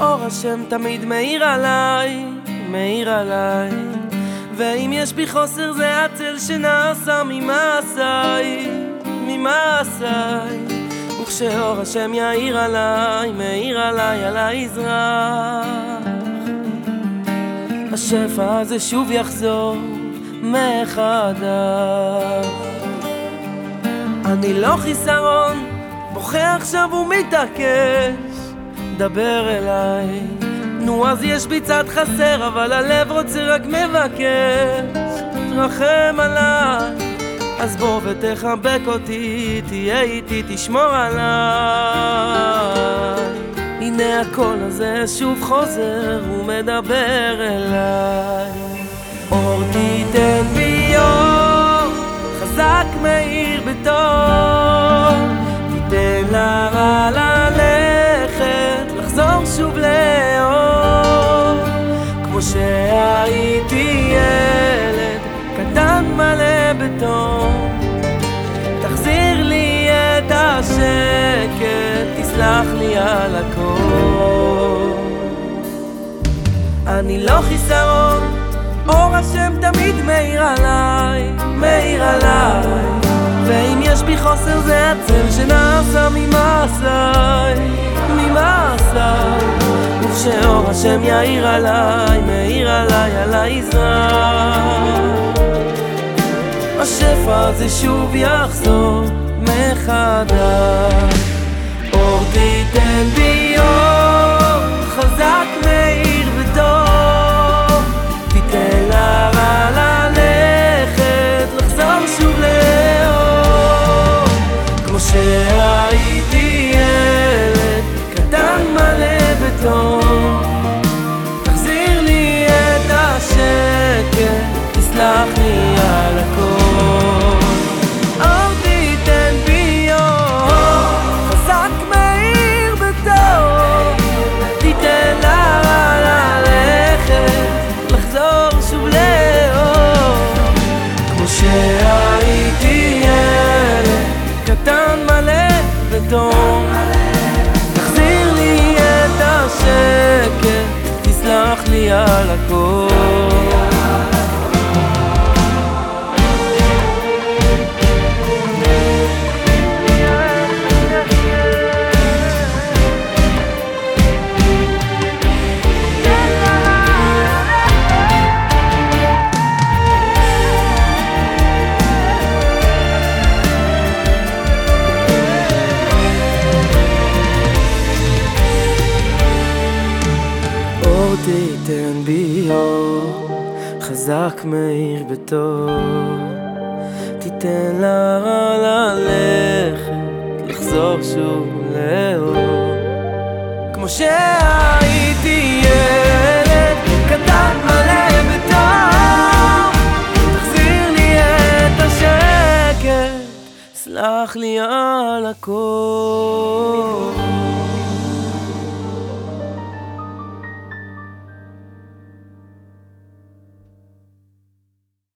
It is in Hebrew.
אור השם תמיד מאיר עליי, מאיר עליי. ואם יש בי חוסר זה הצל שנעשה ממעשיי, ממעשיי. וכשאור השם יאיר עליי, מאיר עליי על האזרח. השפע הזה שוב יחזור מחדש. אני לא חיסרון, בוכה עכשיו ומתעקש דבר אליי. נו אז יש בי צד חסר אבל הלב רוצה רק מבקש. תרחם עליי. אז בוא ותחבק אותי תהיה איתי תשמור עליי. הנה הקול הזה שוב חוזר ומדבר אליי. אור תיתן בי אור חזק מאיר בטוב שהייתי ילד קטן מלא בתום תחזיר לי את השקט תסלח לי על הכל. אני לא חיסרון, אור השם תמיד מאיר עליי, מאיר עליי. ואם יש בי חוסר זה הצל שנעשה ממעשיי, וכשאור השם יאיר עליי, מאיר עליי על העזרה השפע הזה שוב יחזור מחדש. אור תיתן בי אור חזק מאיר וטוב תיתן לרע ללכת לחזור שוב לאור. כמו שהייתי לי על תיתן בי אור, חזק מאיר בטוב. תיתן לרע ללכת, לחזור שוב לאור. כמו שהייתי ילד קטן מלא בטוב, תחזיר לי את השקט, סלח לי על הכל.